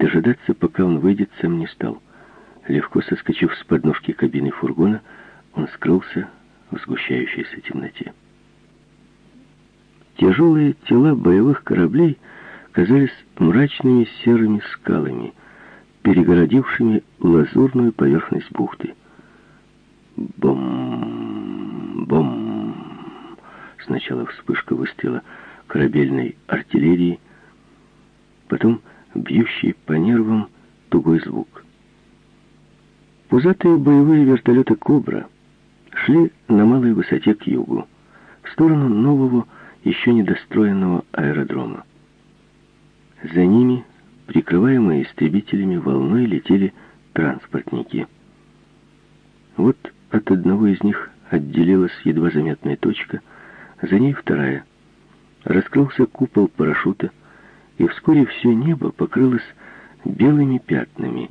Дожидаться, пока он выйдет, сам не стал. Легко соскочив с подножки кабины фургона, он скрылся в сгущающейся темноте. Тяжелые тела боевых кораблей казались мрачными серыми скалами, перегородившими лазурную поверхность бухты. Бом! Бом! Сначала вспышка выстрела корабельной артиллерии, потом бьющий по нервам тугой звук. Пузатые боевые вертолеты «Кобра» шли на малой высоте к югу, в сторону нового, еще недостроенного аэродрома. За ними, прикрываемые истребителями, волной летели транспортники. Вот от одного из них отделилась едва заметная точка, за ней вторая. Раскрылся купол парашюта, и вскоре все небо покрылось белыми пятнами,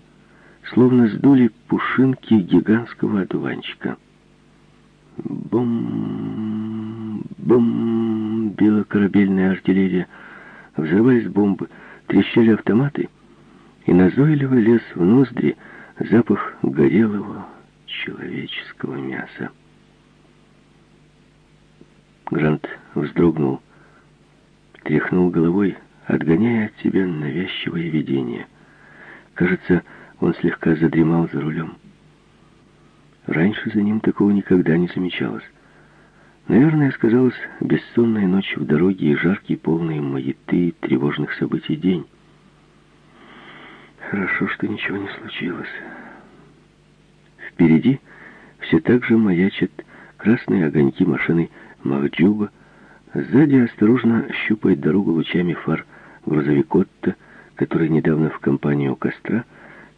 словно сдули пушинки гигантского одуванчика. Бом, била корабельная артиллерия, взрывались бомбы, трещали автоматы, и назойливо лез в ноздри запах горелого человеческого мяса. Грант вздрогнул, тряхнул головой, отгоняя от себя навязчивое видение. Кажется, он слегка задремал за рулем. Раньше за ним такого никогда не замечалось. Наверное, сказалась бессонная ночь в дороге и жаркий, полный маяты тревожных событий день. Хорошо, что ничего не случилось. Впереди все так же маячат красные огоньки машины Махджуба. Сзади осторожно щупает дорогу лучами фар грузовик Отто, который недавно в компании у костра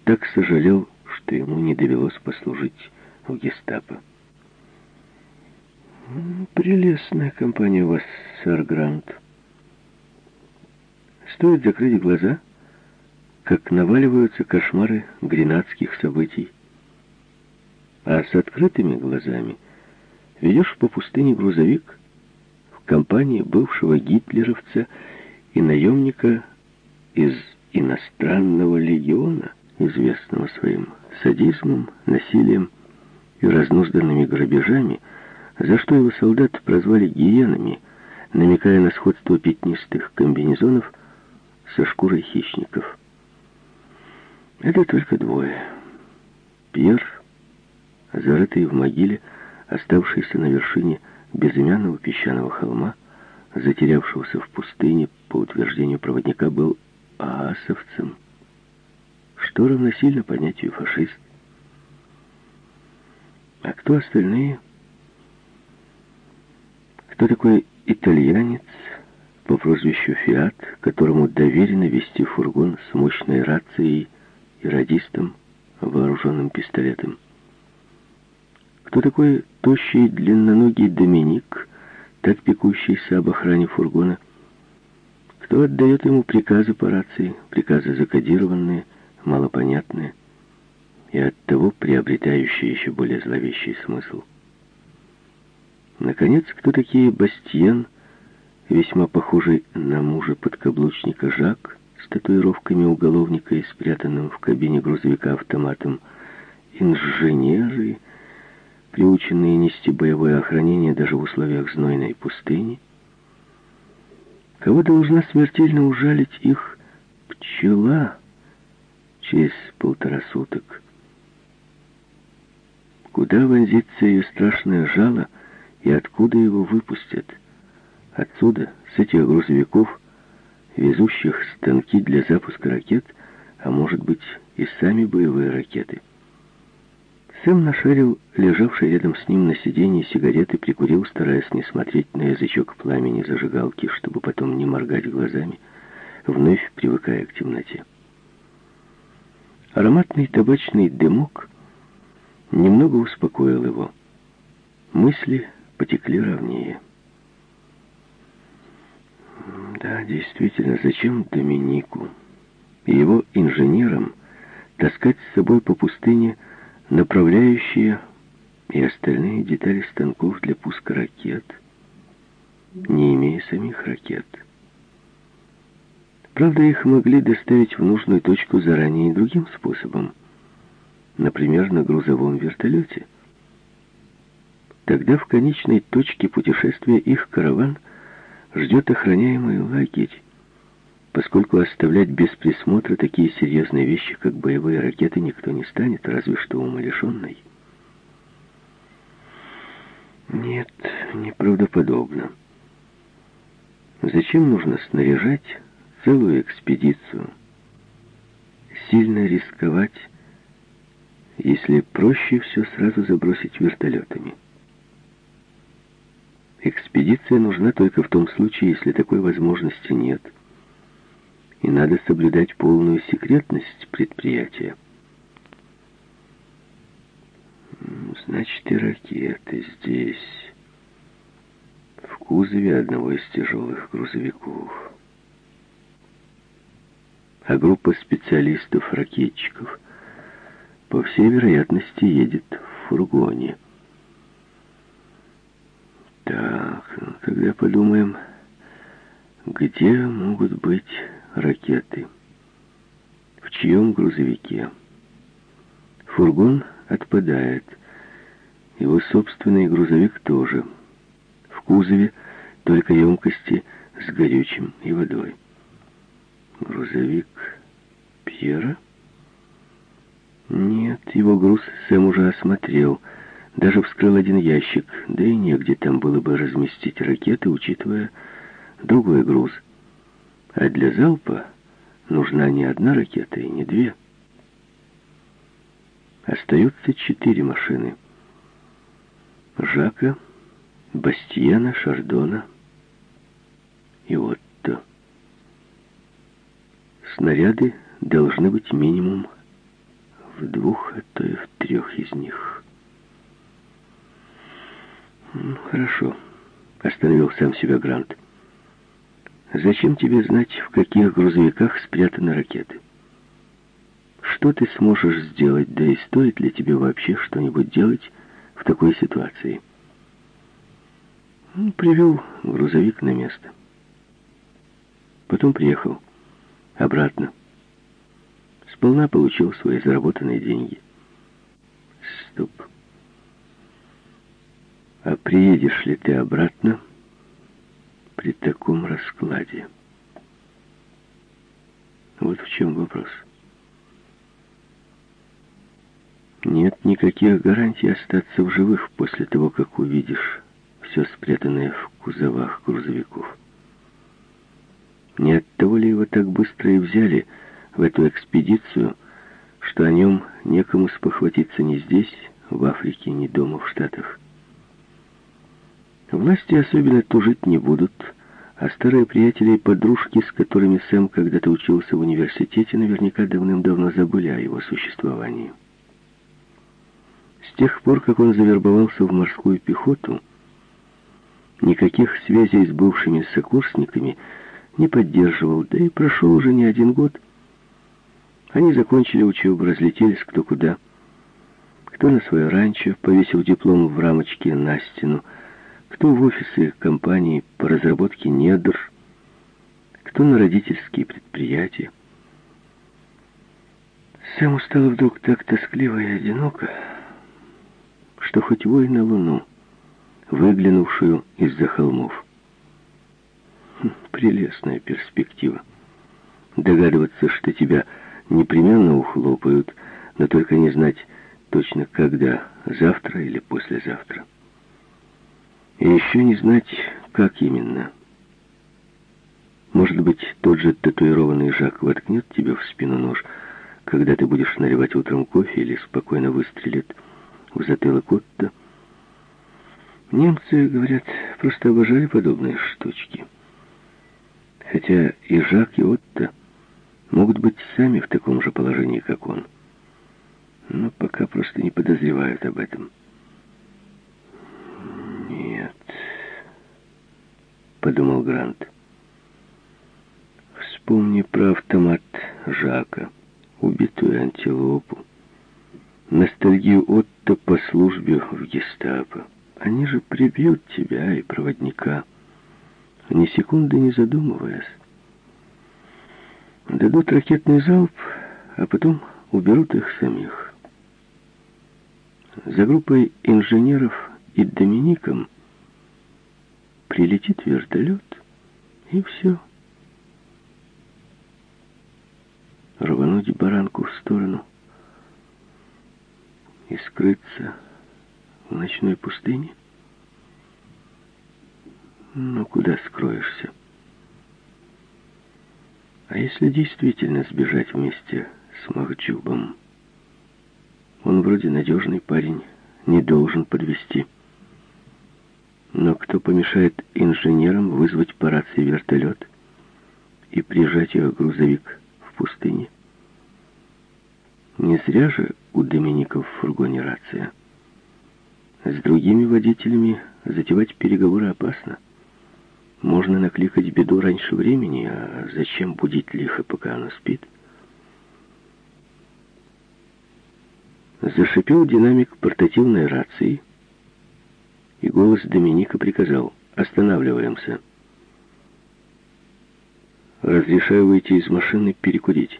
так сожалел, что ему не довелось послужить в гестапо. Прелестная компания у вас, сэр Грант. Стоит закрыть глаза, как наваливаются кошмары гренадских событий. А с открытыми глазами ведешь по пустыне грузовик в компании бывшего гитлеровца и наемника из иностранного легиона, известного своим садизмом, насилием и разнузданными грабежами, за что его солдат прозвали гиенами, намекая на сходство пятнистых комбинезонов со шкурой хищников. Это только двое. Пьер, зарытый в могиле, оставшийся на вершине безымянного песчаного холма, затерявшегося в пустыне, по утверждению проводника, был аасовцем, что равносильно понятию фашист. А кто остальные? Кто такой итальянец по прозвищу Фиат, которому доверено вести фургон с мощной рацией и радистом, вооруженным пистолетом? Кто такой тощий длинноногий Доминик, так пекущийся об охране фургона? Кто отдает ему приказы по рации, приказы закодированные, малопонятные и оттого приобретающие еще более зловещий смысл? Наконец, кто такие Бастиен, весьма похожий на мужа подкаблучника Жак, с татуировками уголовника и спрятанным в кабине грузовика автоматом, инженеры, приученные нести боевое охранение даже в условиях знойной пустыни, кого должна смертельно ужалить их пчела через полтора суток. Куда вонзится ее страшное жало — и откуда его выпустят? Отсюда, с этих грузовиков, везущих станки для запуска ракет, а может быть и сами боевые ракеты. Сэм нашарил лежавший рядом с ним на сиденье сигареты, прикурил, стараясь не смотреть на язычок пламени зажигалки, чтобы потом не моргать глазами, вновь привыкая к темноте. Ароматный табачный дымок немного успокоил его. Мысли потекли ровнее. Да, действительно, зачем Доминику и его инженерам таскать с собой по пустыне направляющие и остальные детали станков для пуска ракет, не имея самих ракет? Правда, их могли доставить в нужную точку заранее другим способом. Например, на грузовом вертолете. Тогда в конечной точке путешествия их караван ждет охраняемый лагерь, поскольку оставлять без присмотра такие серьезные вещи, как боевые ракеты, никто не станет, разве что умалишенный. Нет, неправдоподобно. Зачем нужно снаряжать целую экспедицию? Сильно рисковать, если проще все сразу забросить вертолетами. Экспедиция нужна только в том случае, если такой возможности нет. И надо соблюдать полную секретность предприятия. Значит, и ракеты здесь, в кузове одного из тяжелых грузовиков. А группа специалистов-ракетчиков, по всей вероятности, едет в фургоне. Так, ну, тогда подумаем, где могут быть ракеты? В чьем грузовике? Фургон отпадает. Его собственный грузовик тоже. В кузове только емкости с горючим и водой. Грузовик Пьера? Нет, его груз Сэм уже осмотрел. Даже вскрыл один ящик, да и негде там было бы разместить ракеты, учитывая другой груз. А для залпа нужна не одна ракета и не две. Остаются четыре машины. Жака, Бастиена, Шардона и Отто. Снаряды должны быть минимум в двух, а то и в трех из них. Хорошо, остановил сам себя Грант. Зачем тебе знать, в каких грузовиках спрятаны ракеты? Что ты сможешь сделать, да и стоит ли тебе вообще что-нибудь делать в такой ситуации? Ну, привел грузовик на место. Потом приехал обратно. Сполна получил свои заработанные деньги. Стоп. А приедешь ли ты обратно при таком раскладе? Вот в чем вопрос. Нет никаких гарантий остаться в живых после того, как увидишь все спрятанное в кузовах грузовиков. Не от того ли его так быстро и взяли в эту экспедицию, что о нем некому спохватиться ни здесь, в Африке, ни дома в Штатах. Власти особенно тужить не будут, а старые приятели и подружки, с которыми Сэм когда-то учился в университете, наверняка давным-давно забыли о его существовании. С тех пор, как он завербовался в морскую пехоту, никаких связей с бывшими сокурсниками не поддерживал, да и прошел уже не один год. Они закончили учебу, разлетелись кто куда. Кто на свое ранчо, повесил диплом в рамочке на стену, кто в офисы компании по разработке недр, кто на родительские предприятия. Сэму стало вдруг так тоскливо и одиноко, что хоть вой на луну, выглянувшую из-за холмов. Хм, прелестная перспектива. Догадываться, что тебя непременно ухлопают, но только не знать точно когда, завтра или послезавтра. И еще не знать, как именно. Может быть, тот же татуированный Жак воткнет тебе в спину нож, когда ты будешь наливать утром кофе или спокойно выстрелит в затылок Отто. Немцы, говорят, просто обожали подобные штучки. Хотя и Жак, и Отто могут быть сами в таком же положении, как он. Но пока просто не подозревают об этом. «Нет», — подумал Грант. «Вспомни про автомат Жака, убитую антилопу, ностальгию Отто по службе в гестапо. Они же прибьют тебя и проводника, ни секунды не задумываясь. Дадут ракетный залп, а потом уберут их самих. За группой инженеров и Домиником прилетит вертолет, и все. Рвануть баранку в сторону и скрыться в ночной пустыне? Ну, куда скроешься? А если действительно сбежать вместе с Махджубом? Он вроде надежный парень, не должен подвести. Но кто помешает инженерам вызвать по рации вертолет и прижать его грузовик в пустыне? Не зря же у Доминика в фургоне рация. С другими водителями затевать переговоры опасно. Можно накликать беду раньше времени, а зачем будить лихо, пока она спит? Зашипел динамик портативной рации, и голос Доминика приказал «Останавливаемся». «Разрешаю выйти из машины перекурить».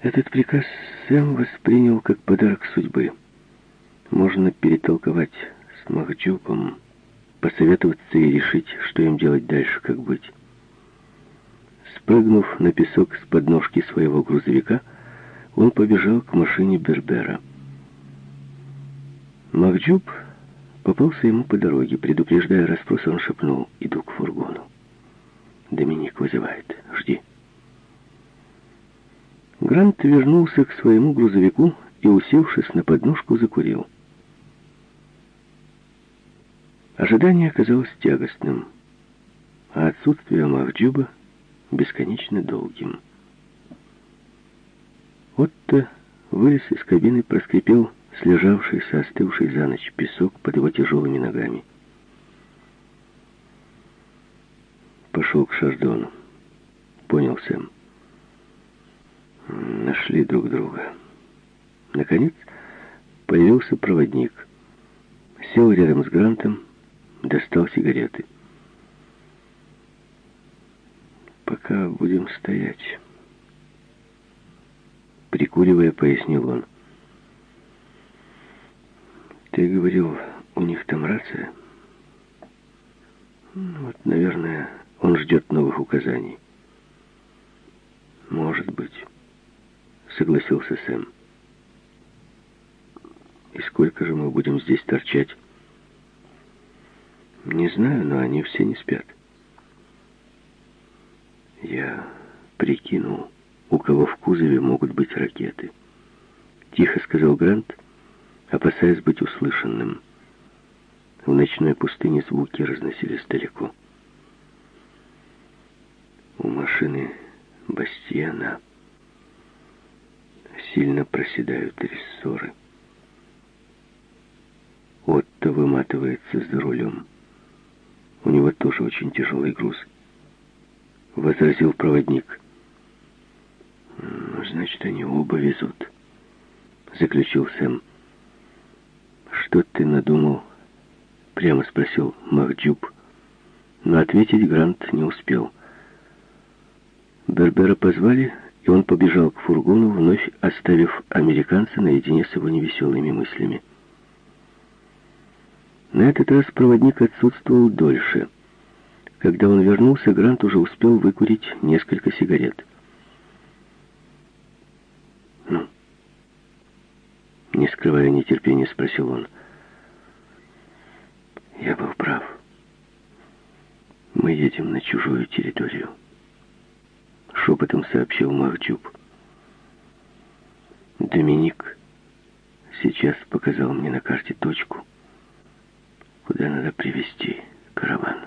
Этот приказ Сэм воспринял как подарок судьбы. Можно перетолковать с Махджубом, посоветоваться и решить, что им делать дальше, как быть. Спрыгнув на песок с подножки своего грузовика, он побежал к машине Бербера. Махджуб попался ему по дороге. Предупреждая расспрос, он шепнул «Иду к фургону». «Доминик вызывает. Жди». Грант вернулся к своему грузовику и, усевшись на подножку, закурил. Ожидание оказалось тягостным, а отсутствие Махджуба бесконечно долгим. Отто вылез из кабины, проскрипел слежавшийся, остывший за ночь песок под его тяжелыми ногами. Пошел к Шардону. Понял Сэм. Нашли друг друга. Наконец появился проводник. Сел рядом с Грантом, достал сигареты. «Пока будем стоять». Прикуривая, пояснил он. «Ты говорил, у них там рация?» ну, «Вот, наверное, он ждет новых указаний». «Может быть», — согласился Сэм. «И сколько же мы будем здесь торчать?» Не знаю, но они все не спят. Я прикинул, у кого в кузове могут быть ракеты. Тихо сказал Грант, опасаясь быть услышанным. В ночной пустыне звуки разносились далеко. У машины Бастиана сильно проседают рессоры. Отто выматывается за рулем. У него тоже очень тяжелый груз. Возразил проводник. «Значит, они оба везут», — заключил Сэм. «Что ты надумал?» — прямо спросил Махджуб. Но ответить Грант не успел. Бербера позвали, и он побежал к фургону, вновь оставив американца наедине с его невеселыми мыслями. На этот раз проводник отсутствовал дольше. Когда он вернулся, Грант уже успел выкурить несколько сигарет. Не скрывая нетерпения, спросил он. «Я был прав. Мы едем на чужую территорию», — шепотом сообщил Махджуб. Доминик сейчас показал мне на карте точку, куда надо привести караван.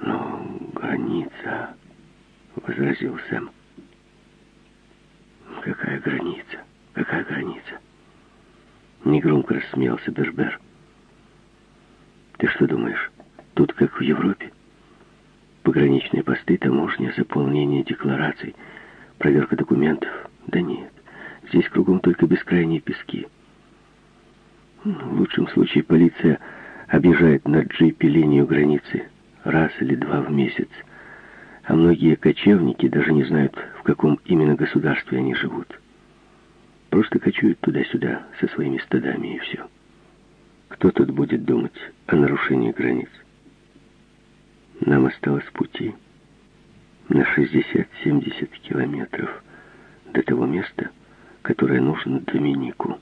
Но граница, возразил Сэм. Какая граница? Какая граница? Негромко рассмеялся Бербер. Ты что думаешь, тут как в Европе? Пограничные посты, таможня, заполнение деклараций, проверка документов? Да нет, здесь кругом только бескрайние пески. В лучшем случае полиция объезжает на джипе линию границы, раз или два в месяц, а многие кочевники даже не знают, в каком именно государстве они живут. Просто кочуют туда-сюда со своими стадами и все. Кто тут будет думать о нарушении границ? Нам осталось пути на 60-70 километров до того места, которое нужно Доминику.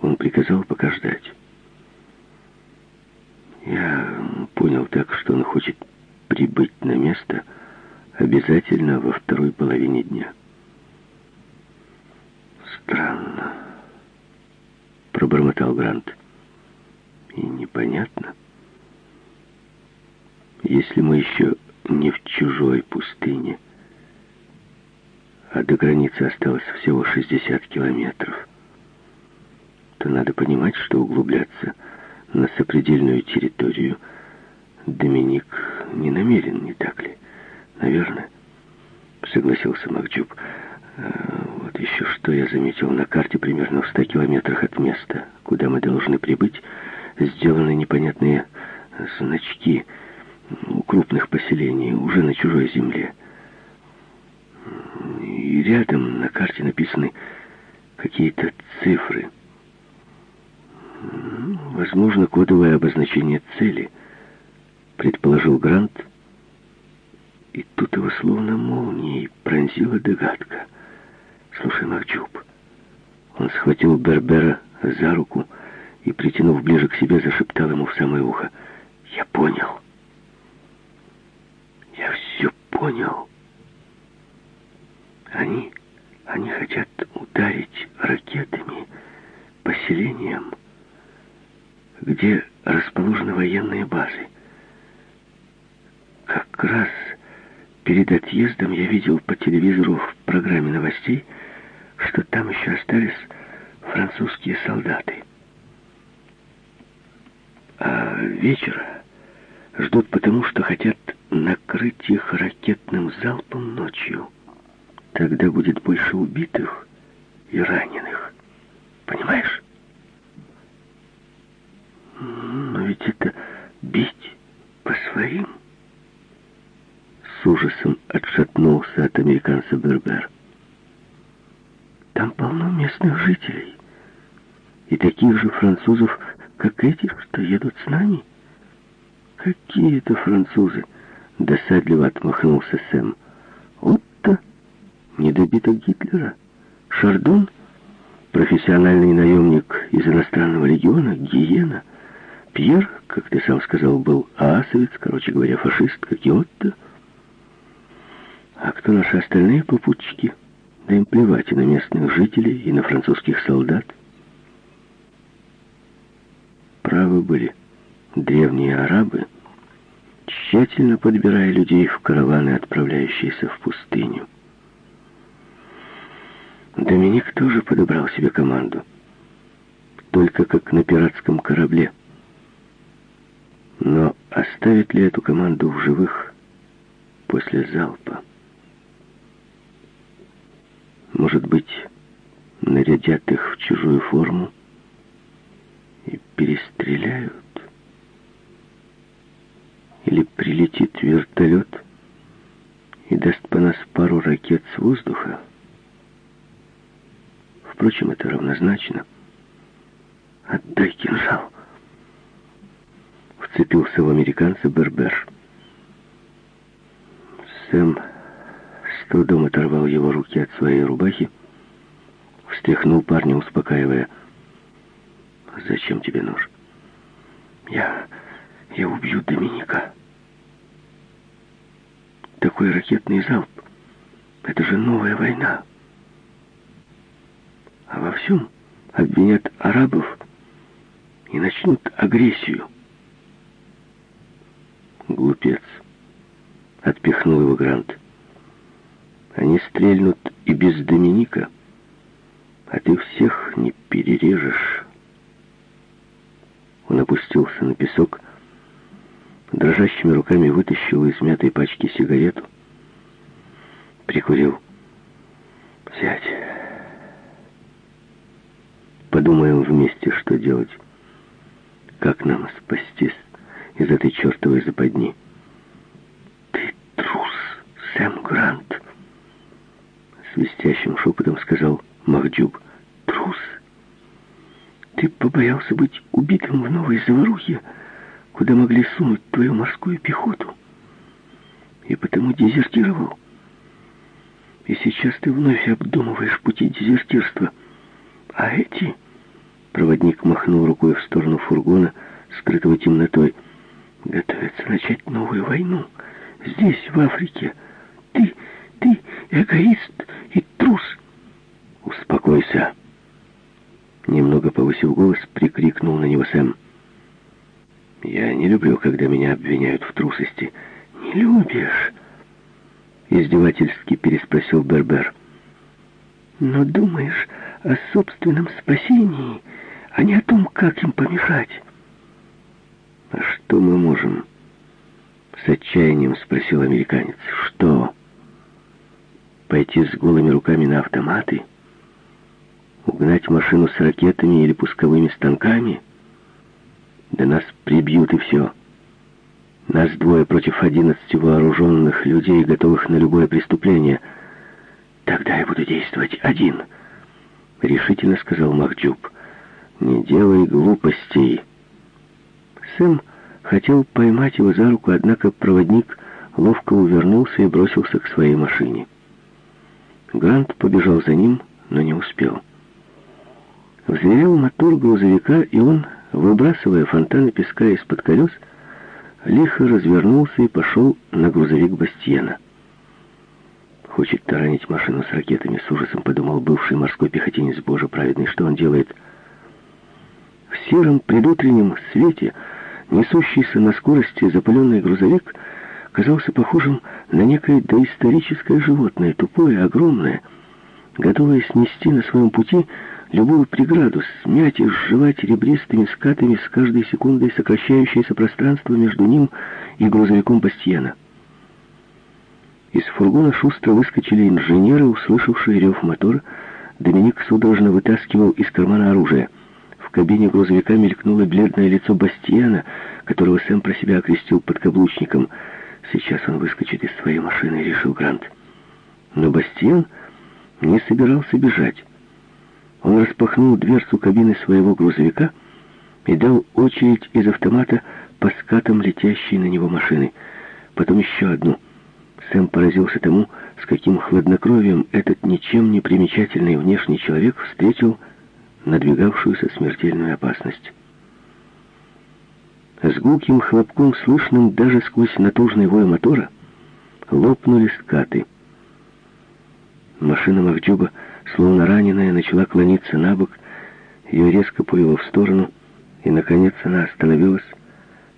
Он приказал пока ждать. Я понял так, что он хочет прибыть на место обязательно во второй половине дня. Странно, пробормотал Грант. И непонятно. Если мы еще не в чужой пустыне, а до границы осталось всего 60 километров, то надо понимать, что углубляться на сопредельную территорию Доминик не намерен, не так ли? Наверное, согласился Макджуб. Еще что я заметил на карте примерно в 100 километрах от места, куда мы должны прибыть, сделаны непонятные значки у крупных поселений, уже на чужой земле. И рядом на карте написаны какие-то цифры. Возможно, кодовое обозначение цели, предположил Грант. И тут его словно молнией пронзила догадка. Слушай, Макчуб, он схватил Бербера за руку и, притянув ближе к себе, зашептал ему в самое ухо. Я понял. Я все понял. Они, они хотят ударить ракетами поселением где расположены военные базы. Как раз перед отъездом я видел по телевизору в программе новостей, что там еще остались французские солдаты. А вечера ждут потому, что хотят накрыть их ракетным залпом ночью. Тогда будет больше убитых и раненых. Понимаешь? Но ведь это бить по своим. С ужасом отшатнулся от американца Бербер полно местных жителей. И таких же французов, как эти, что едут с нами. Какие это французы? Досадливо отмахнулся Сэм. Вот-то недобиток Гитлера. Шардон, профессиональный наемник из иностранного легиона, Гиена — Пьер, как ты сам сказал, был аасовец, короче говоря, фашист, как и Отто. А кто наши остальные попутчики? Да им плевать и на местных жителей, и на французских солдат. Правы были древние арабы, тщательно подбирая людей в караваны, отправляющиеся в пустыню. Доминик тоже подобрал себе команду, только как на пиратском корабле — но оставит ли эту команду в живых после залпа? Может быть, нарядят их в чужую форму и перестреляют? Или прилетит вертолет и даст по нас пару ракет с воздуха? Впрочем, это равнозначно. Отдай кинжал вцепился в американца Бербер. Сэм с трудом оторвал его руки от своей рубахи, встряхнул парня, успокаивая. «Зачем тебе нож?» «Я... я убью Доминика». «Такой ракетный залп. Это же новая война». А во всем обвинят арабов и начнут агрессию. Глупец. Отпихнул его Грант. Они стрельнут и без Доминика, а ты всех не перережешь. Он опустился на песок, дрожащими руками вытащил из мятой пачки сигарету, прикурил. «Сядь. Подумаем вместе, что делать. Как нам спастись?» из этой чертовой западни. «Ты трус, Сэм Грант!» Свистящим шепотом сказал Махдюб. «Трус! Ты побоялся быть убитым в новой заварухе, куда могли сунуть твою морскую пехоту, и потому дезертировал. И сейчас ты вновь обдумываешь пути дезертирства. А эти...» Проводник махнул рукой в сторону фургона, скрытого темнотой. «Готовятся начать новую войну. Здесь, в Африке. Ты, ты эгоист и трус!» «Успокойся!» Немного повысив голос, прикрикнул на него Сэм. «Я не люблю, когда меня обвиняют в трусости». «Не любишь?» Издевательски переспросил Бербер. «Но думаешь о собственном спасении, а не о том, как им помешать». «А что мы можем?» С отчаянием спросил американец. «Что? Пойти с голыми руками на автоматы?» Угнать машину с ракетами или пусковыми станками? Да нас прибьют и все. Нас двое против одиннадцати вооруженных людей, готовых на любое преступление. Тогда я буду действовать один, — решительно сказал Махджуб. Не делай глупостей. Сэм хотел поймать его за руку, однако проводник ловко увернулся и бросился к своей машине. Грант побежал за ним, но не успел. Взревел мотор грузовика, и он, выбрасывая фонтаны песка из-под колес, лихо развернулся и пошел на грузовик Бастиена. Хочет таранить машину с ракетами, с ужасом подумал бывший морской пехотинец Боже праведный. Что он делает? В сером предутреннем свете, несущийся на скорости запыленный грузовик, казался похожим на некое доисторическое животное, тупое, огромное, готовое снести на своем пути любую преграду, смять и сживать ребристыми скатами с каждой секундой сокращающееся пространство между ним и грузовиком Бастиена. Из фургона шустро выскочили инженеры, услышавшие рев мотора. Доминик судорожно вытаскивал из кармана оружие. В кабине грузовика мелькнуло бледное лицо Бастиена, которого Сэм про себя окрестил подкаблучником. Сейчас он выскочит из своей машины, решил Грант. Но Бастиен не собирался бежать. Распахнул дверцу кабины своего грузовика и дал очередь из автомата по скатам летящей на него машины. Потом еще одну. Сэм поразился тому, с каким хладнокровием этот ничем не примечательный внешний человек встретил надвигавшуюся смертельную опасность. С гулким хлопком, слышным даже сквозь натужный вой мотора, лопнули скаты. Машина Махджуба Словно раненая, начала клониться на бок, ее резко повело в сторону, и, наконец, она остановилась,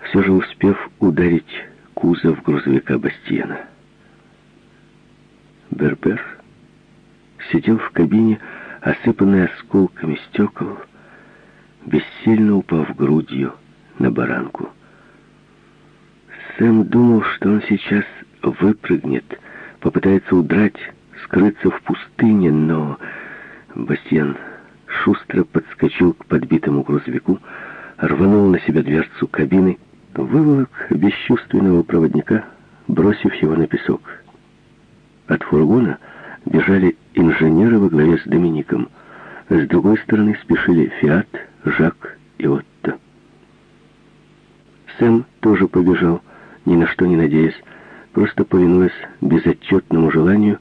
все же успев ударить кузов грузовика Бастиена. Бербер сидел в кабине, осыпанной осколками стекол, бессильно упав грудью на баранку. Сэм думал, что он сейчас выпрыгнет, попытается удрать, скрыться в пустыне, но Бастиан шустро подскочил к подбитому грузовику, рванул на себя дверцу кабины, выволок бесчувственного проводника, бросив его на песок. От фургона бежали инженеры во главе с Домиником. С другой стороны спешили Фиат, Жак и Отто. Сэм тоже побежал, ни на что не надеясь, просто повинуясь безотчетному желанию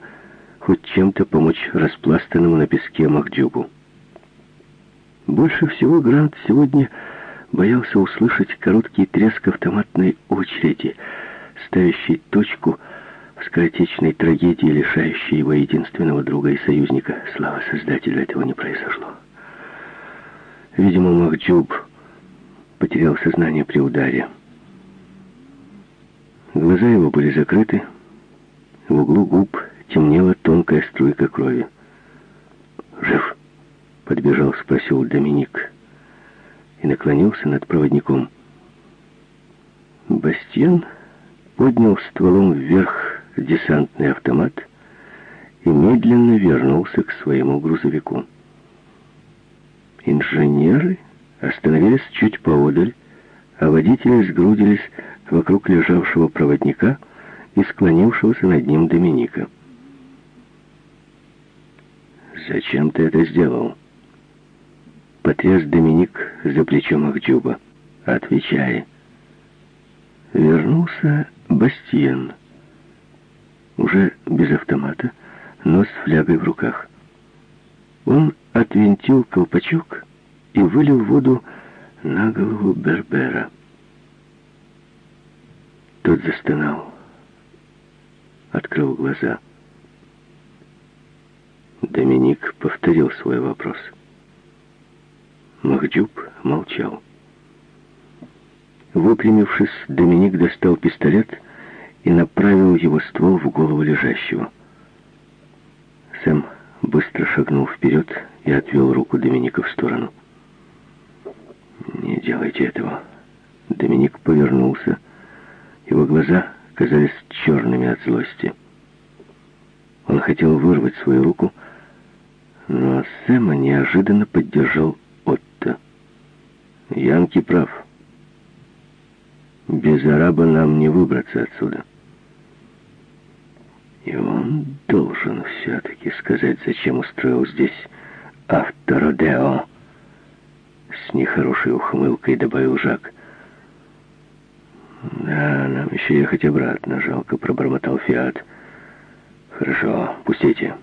хоть чем-то помочь распластанному на песке Махдюбу. Больше всего Грант сегодня боялся услышать короткий треск автоматной очереди, ставящий точку в скоротечной трагедии, лишающей его единственного друга и союзника. Слава Создателю, этого не произошло. Видимо, Махдюб потерял сознание при ударе. Глаза его были закрыты, в углу губ темнела тонкая струйка крови. «Жив?» — подбежал, спросил Доминик и наклонился над проводником. Бастиен поднял стволом вверх десантный автомат и медленно вернулся к своему грузовику. Инженеры остановились чуть поодаль а водители сгрудились вокруг лежавшего проводника и склонившегося над ним Доминика. «Зачем ты это сделал?» Потряс Доминик за плечом Ахдюба. «Отвечай». Вернулся Бастиен. Уже без автомата, но с флягой в руках. Он отвинтил колпачок и вылил воду на голову Бербера. Тот застонал, открыл глаза. Доминик повторил свой вопрос. Махдюб молчал. Выпрямившись, Доминик достал пистолет и направил его ствол в голову лежащего. Сэм быстро шагнул вперед и отвел руку Доминика в сторону. «Не делайте этого». Доминик повернулся. Его глаза казались черными от злости. Он хотел вырвать свою руку, но Сэма неожиданно поддержал Отто. «Янки прав. Без араба нам не выбраться отсюда». И он должен все-таки сказать, зачем устроил здесь автородео. С нехорошей ухмылкой добавил Жак. «Да, нам еще ехать обратно», — жалко пробормотал Фиат. «Хорошо, пустите».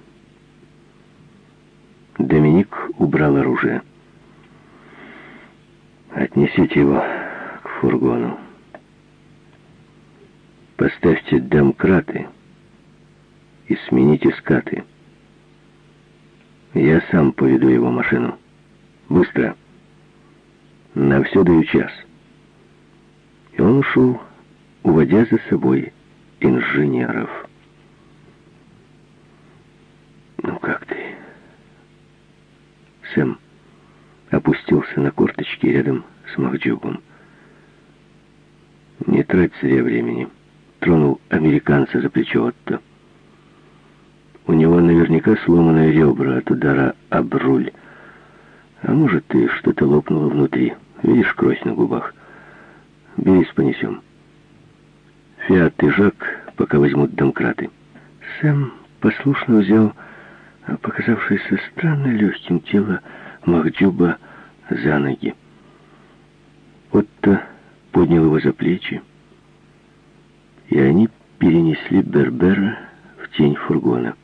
Доминик убрал оружие. «Отнесите его к фургону. Поставьте домкраты» и смените скаты. Я сам поведу его машину. Быстро. На все даю час. И он ушел, уводя за собой инженеров. «Ну как ты?» Сэм опустился на корточки рядом с Махджубом. «Не трать зря времени», — тронул американца за плечо Отто. У него наверняка сломанное ребра от удара об руль. А может, и что-то лопнуло внутри. Видишь кровь на губах? Берись, понесем. Фиат и Жак пока возьмут домкраты. Сэм послушно взял показавшееся странно легким тело Махдюба за ноги. Отто поднял его за плечи, и они перенесли Бербера в тень фургона.